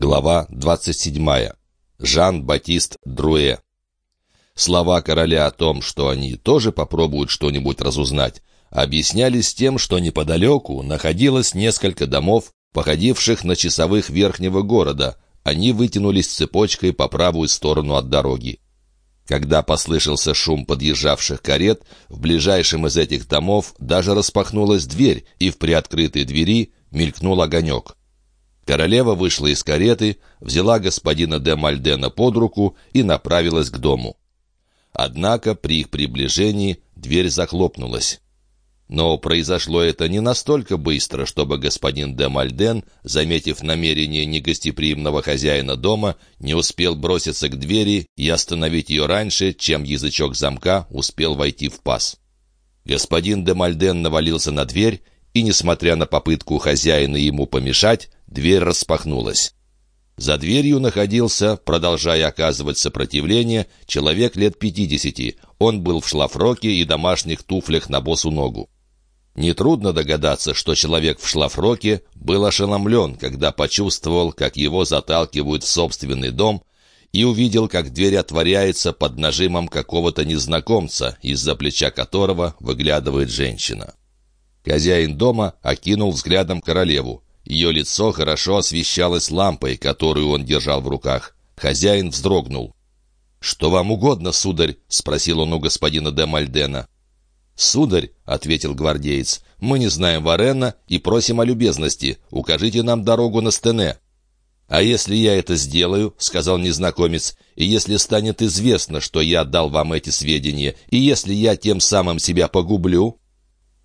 Глава 27. Жан-Батист Друэ. Слова короля о том, что они тоже попробуют что-нибудь разузнать, объяснялись тем, что неподалеку находилось несколько домов, походивших на часовых верхнего города. Они вытянулись цепочкой по правую сторону от дороги. Когда послышался шум подъезжавших карет, в ближайшем из этих домов даже распахнулась дверь, и в приоткрытой двери мелькнул огонек. Королева вышла из кареты, взяла господина де Мальдена под руку и направилась к дому. Однако при их приближении дверь захлопнулась. Но произошло это не настолько быстро, чтобы господин де Мальден, заметив намерение негостеприимного хозяина дома, не успел броситься к двери и остановить ее раньше, чем язычок замка успел войти в паз. Господин де Мальден навалился на дверь и, несмотря на попытку хозяина ему помешать, дверь распахнулась. За дверью находился, продолжая оказывать сопротивление, человек лет пятидесяти. Он был в шлафроке и домашних туфлях на босу ногу. Нетрудно догадаться, что человек в шлафроке был ошеломлен, когда почувствовал, как его заталкивают в собственный дом, и увидел, как дверь отворяется под нажимом какого-то незнакомца, из-за плеча которого выглядывает женщина. Хозяин дома окинул взглядом королеву. Ее лицо хорошо освещалось лампой, которую он держал в руках. Хозяин вздрогнул. «Что вам угодно, сударь?» — спросил он у господина де Мальдена. «Сударь», — ответил гвардеец, — «мы не знаем Варена и просим о любезности. Укажите нам дорогу на Стене». «А если я это сделаю», — сказал незнакомец, — «и если станет известно, что я дал вам эти сведения, и если я тем самым себя погублю?»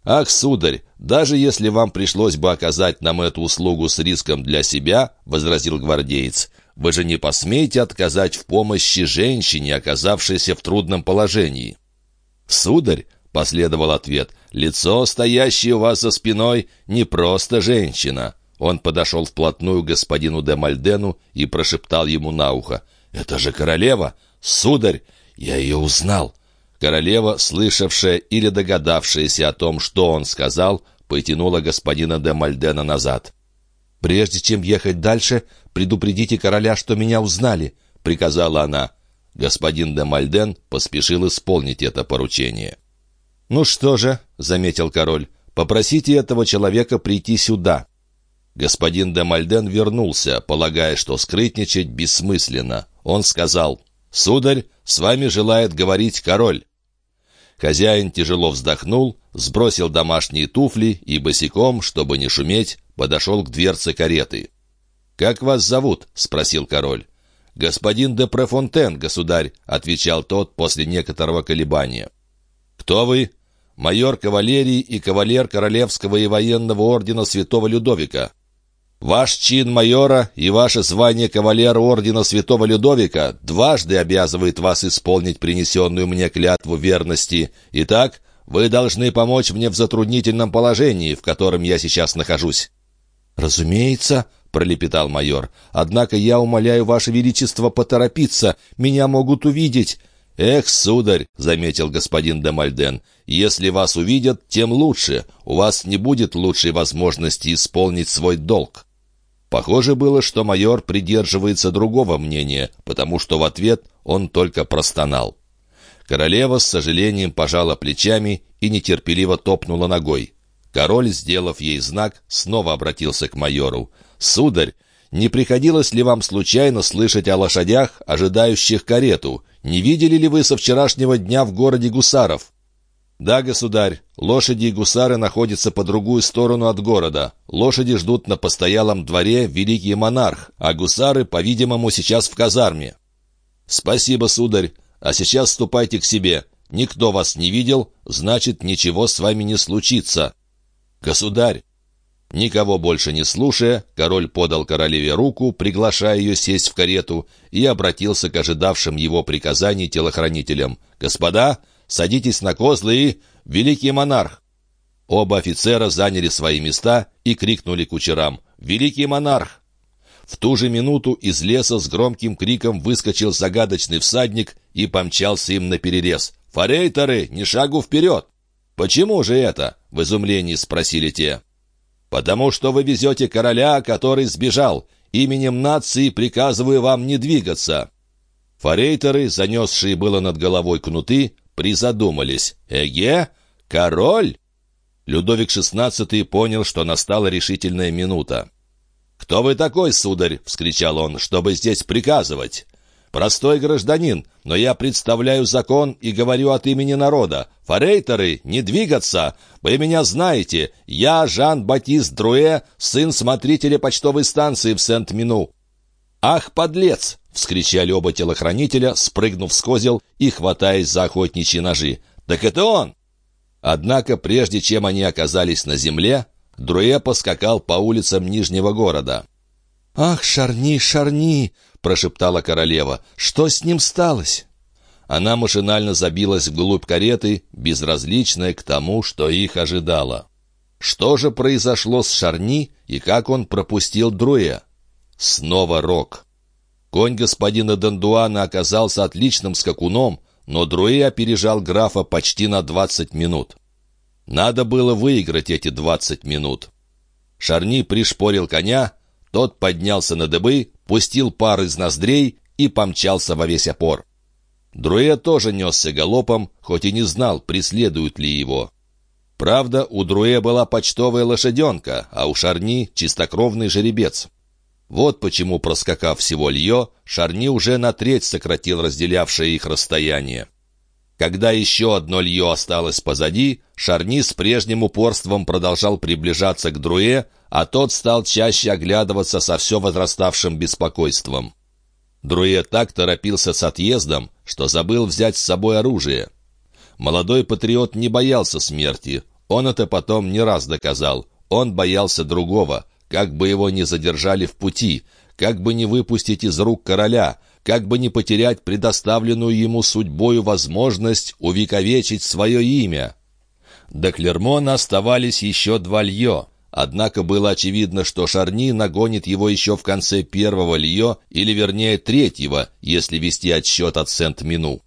«Ах, сударь, даже если вам пришлось бы оказать нам эту услугу с риском для себя, — возразил гвардеец, — вы же не посмеете отказать в помощи женщине, оказавшейся в трудном положении». «Сударь», — последовал ответ, — «лицо, стоящее у вас за спиной, не просто женщина». Он подошел вплотную к господину де Мальдену и прошептал ему на ухо. «Это же королева! Сударь, я ее узнал!» Королева, слышавшая или догадавшаяся о том, что он сказал, потянула господина де Мальдена назад. «Прежде чем ехать дальше, предупредите короля, что меня узнали», — приказала она. Господин де Мальден поспешил исполнить это поручение. «Ну что же», — заметил король, — «попросите этого человека прийти сюда». Господин де Мальден вернулся, полагая, что скрытничать бессмысленно. Он сказал, «Сударь, с вами желает говорить король». Хозяин тяжело вздохнул, сбросил домашние туфли и босиком, чтобы не шуметь, подошел к дверце кареты. «Как вас зовут?» — спросил король. «Господин де Префонтен, государь», — отвечал тот после некоторого колебания. «Кто вы?» «Майор кавалерии и кавалер Королевского и военного ордена Святого Людовика». Ваш чин майора и ваше звание кавалера ордена Святого Людовика дважды обязывает вас исполнить принесенную мне клятву верности. Итак, вы должны помочь мне в затруднительном положении, в котором я сейчас нахожусь». «Разумеется», — пролепетал майор. «Однако я умоляю, Ваше Величество, поторопиться. Меня могут увидеть». «Эх, сударь», — заметил господин де Мальден, — «если вас увидят, тем лучше. У вас не будет лучшей возможности исполнить свой долг». Похоже было, что майор придерживается другого мнения, потому что в ответ он только простонал. Королева с сожалением пожала плечами и нетерпеливо топнула ногой. Король, сделав ей знак, снова обратился к майору. «Сударь, не приходилось ли вам случайно слышать о лошадях, ожидающих карету? Не видели ли вы со вчерашнего дня в городе гусаров?» «Да, государь, лошади и гусары находятся по другую сторону от города. Лошади ждут на постоялом дворе великий монарх, а гусары, по-видимому, сейчас в казарме». «Спасибо, сударь. А сейчас ступайте к себе. Никто вас не видел, значит, ничего с вами не случится». «Государь!» Никого больше не слушая, король подал королеве руку, приглашая ее сесть в карету, и обратился к ожидавшим его приказаний телохранителям. «Господа, Садитесь на козлы и... Великий монарх!» Оба офицера заняли свои места и крикнули кучерам «Великий монарх!». В ту же минуту из леса с громким криком выскочил загадочный всадник и помчался им на перерез. «Форейтеры, ни шагу вперед!» «Почему же это?» — в изумлении спросили те. «Потому что вы везете короля, который сбежал, Именем нации приказываю вам не двигаться». Форейтеры, занесшие было над головой кнуты, призадумались. «Эге? Король?» Людовик XVI понял, что настала решительная минута. «Кто вы такой, сударь?» — вскричал он, — «чтобы здесь приказывать?» «Простой гражданин, но я представляю закон и говорю от имени народа. Форейтеры, не двигаться! Вы меня знаете. Я Жан-Батист Друэ, сын смотрителя почтовой станции в Сент-Мину». «Ах, подлец!» — вскричали оба телохранителя, спрыгнув с козел и хватаясь за охотничьи ножи. «Так это он!» Однако, прежде чем они оказались на земле, Друэ поскакал по улицам Нижнего города. «Ах, Шарни, Шарни!» — прошептала королева. «Что с ним сталось?» Она машинально забилась вглубь кареты, безразличная к тому, что их ожидало. Что же произошло с Шарни и как он пропустил Друэ? Снова рок. Конь господина Дандуана оказался отличным скакуном, но Друэ опережал графа почти на двадцать минут. Надо было выиграть эти двадцать минут. Шарни пришпорил коня, тот поднялся на дыбы, пустил пар из ноздрей и помчался во весь опор. Друэ тоже несся галопом, хоть и не знал, преследуют ли его. Правда, у Друэ была почтовая лошаденка, а у Шарни — чистокровный жеребец. Вот почему, проскакав всего Лье, Шарни уже на треть сократил разделявшее их расстояние. Когда еще одно Лье осталось позади, Шарни с прежним упорством продолжал приближаться к Друэ, а тот стал чаще оглядываться со все возраставшим беспокойством. Друэ так торопился с отъездом, что забыл взять с собой оружие. Молодой патриот не боялся смерти, он это потом не раз доказал. Он боялся другого, как бы его не задержали в пути, как бы не выпустить из рук короля, как бы не потерять предоставленную ему судьбою возможность увековечить свое имя. До Клермона оставались еще два лье, однако было очевидно, что Шарни нагонит его еще в конце первого лье, или вернее третьего, если вести отсчет от Сент-Мину.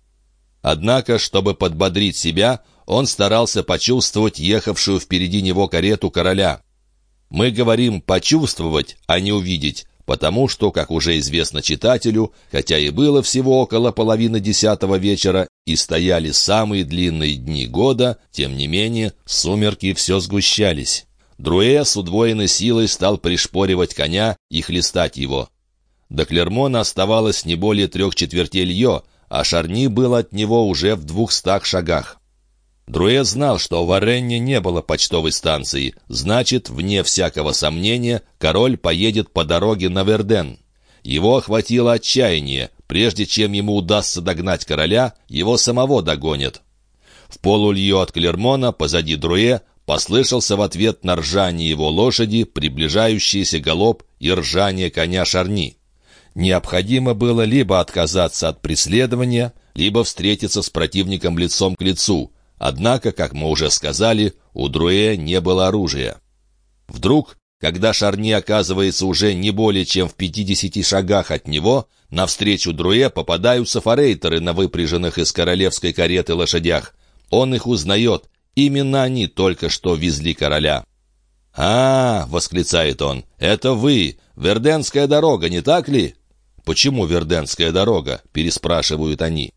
Однако, чтобы подбодрить себя, он старался почувствовать ехавшую впереди него карету короля. Мы говорим «почувствовать», а не «увидеть», потому что, как уже известно читателю, хотя и было всего около половины десятого вечера и стояли самые длинные дни года, тем не менее сумерки все сгущались. Друэ с удвоенной силой стал пришпоривать коня и хлестать его. До Клермона оставалось не более трех четвертей лье, а Шарни был от него уже в двухстах шагах. Друэ знал, что в Варенне не было почтовой станции, значит, вне всякого сомнения, король поедет по дороге на Верден. Его охватило отчаяние. Прежде чем ему удастся догнать короля, его самого догонят. В полулью от Клермона, позади Друэ, послышался в ответ на ржание его лошади, приближающийся галоп и ржание коня Шарни. Необходимо было либо отказаться от преследования, либо встретиться с противником лицом к лицу — Однако, как мы уже сказали, у Друэ не было оружия. Вдруг, когда Шарни оказывается уже не более чем в 50 шагах от него, навстречу Друэ попадаются форейтеры на выпряженных из королевской кареты лошадях. Он их узнает. Именно они только что везли короля. «А, — восклицает он, — это вы, Верденская дорога, не так ли?» «Почему Верденская дорога?» — переспрашивают они.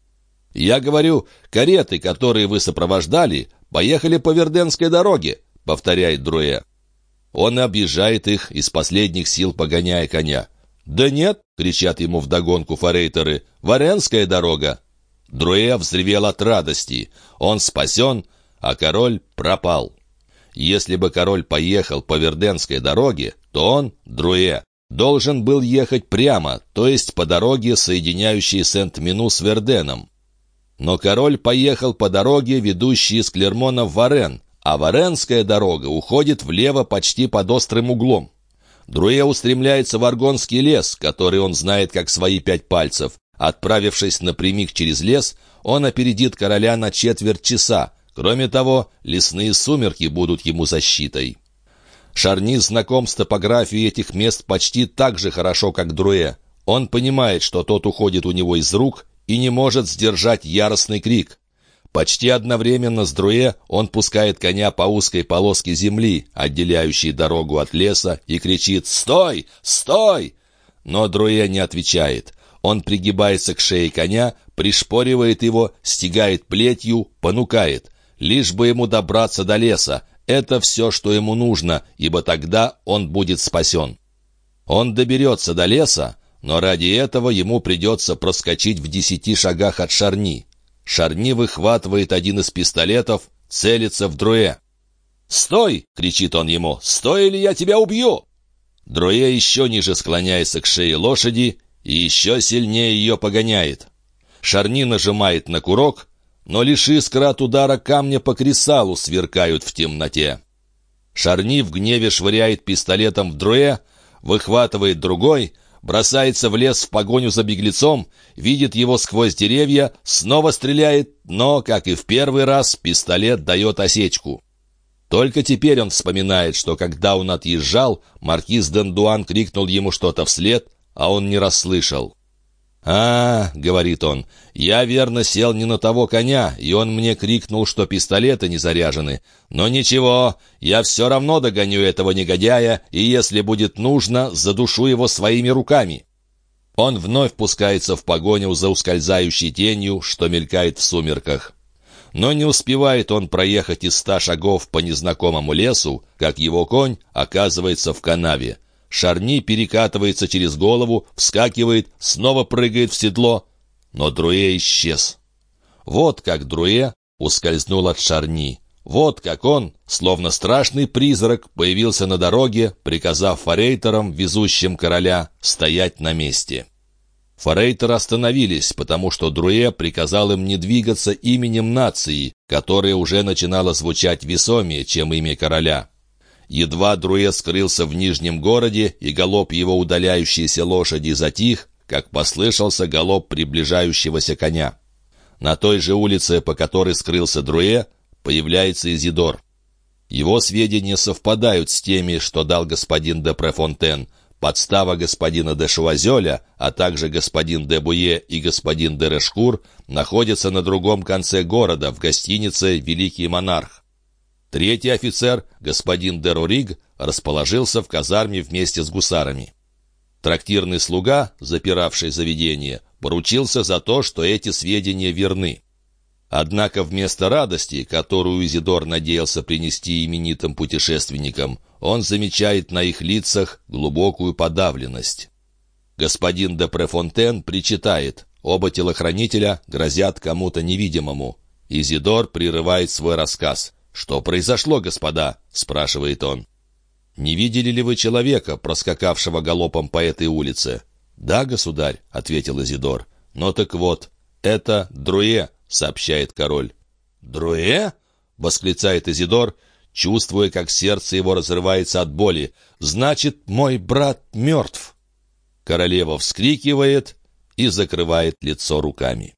«Я говорю, кареты, которые вы сопровождали, поехали по Верденской дороге», — повторяет Друэ. Он объезжает их, из последних сил погоняя коня. «Да нет!» — кричат ему вдогонку форейтеры. «Варенская дорога!» Друэ взревел от радости. Он спасен, а король пропал. Если бы король поехал по Верденской дороге, то он, Друэ, должен был ехать прямо, то есть по дороге, соединяющей Сент-Мину с Верденом. Но король поехал по дороге, ведущей из Клермона в Варен, а Варенская дорога уходит влево почти под острым углом. Друе устремляется в Аргонский лес, который он знает как свои пять пальцев. Отправившись напрямик через лес, он опередит короля на четверть часа. Кроме того, лесные сумерки будут ему защитой. Шарни знаком с топографией этих мест почти так же хорошо, как Друэ. Он понимает, что тот уходит у него из рук, и не может сдержать яростный крик. Почти одновременно с Друэ он пускает коня по узкой полоске земли, отделяющей дорогу от леса, и кричит «Стой! Стой!». Но Друэ не отвечает. Он пригибается к шее коня, пришпоривает его, стегает плетью, понукает. Лишь бы ему добраться до леса. Это все, что ему нужно, ибо тогда он будет спасен. Он доберется до леса, но ради этого ему придется проскочить в десяти шагах от Шарни. Шарни выхватывает один из пистолетов, целится в Друэ. «Стой!» — кричит он ему. «Стой, или я тебя убью!» Друэ еще ниже склоняется к шее лошади и еще сильнее ее погоняет. Шарни нажимает на курок, но лишь искры от удара камня по кресалу сверкают в темноте. Шарни в гневе швыряет пистолетом в Друэ, выхватывает другой, бросается в лес в погоню за беглецом, видит его сквозь деревья, снова стреляет, но, как и в первый раз, пистолет дает осечку. Только теперь он вспоминает, что когда он отъезжал, маркиз Дендуан крикнул ему что-то вслед, а он не расслышал. «А, — говорит он, — я верно сел не на того коня, и он мне крикнул, что пистолеты не заряжены. Но ничего, я все равно догоню этого негодяя, и если будет нужно, задушу его своими руками». Он вновь пускается в погоню за ускользающей тенью, что мелькает в сумерках. Но не успевает он проехать из ста шагов по незнакомому лесу, как его конь оказывается в канаве. Шарни перекатывается через голову, вскакивает, снова прыгает в седло. Но Друэ исчез. Вот как Друэ ускользнул от Шарни. Вот как он, словно страшный призрак, появился на дороге, приказав форейтерам, везущим короля, стоять на месте. Форейтеры остановились, потому что Друэ приказал им не двигаться именем нации, которое уже начинало звучать весомее, чем имя короля. Едва Друэ скрылся в Нижнем городе, и галоп его удаляющейся лошади затих, как послышался галоп приближающегося коня. На той же улице, по которой скрылся Друэ, появляется Изидор. Его сведения совпадают с теми, что дал господин де Префонтен — Подстава господина де Шуазеля, а также господин де Буе и господин де Решкур находятся на другом конце города, в гостинице «Великий монарх». Третий офицер, господин де Руриг, расположился в казарме вместе с гусарами. Трактирный слуга, запиравший заведение, поручился за то, что эти сведения верны. Однако вместо радости, которую Изидор надеялся принести именитым путешественникам, он замечает на их лицах глубокую подавленность. Господин де Префонтен причитает, оба телохранителя грозят кому-то невидимому. Изидор прерывает свой рассказ. «Что произошло, господа?» — спрашивает он. «Не видели ли вы человека, проскакавшего галопом по этой улице?» «Да, государь», — ответил Изидор. «Но так вот, это Друе, — сообщает король. «Друэ?» — восклицает Изидор, чувствуя, как сердце его разрывается от боли. «Значит, мой брат мертв!» Королева вскрикивает и закрывает лицо руками.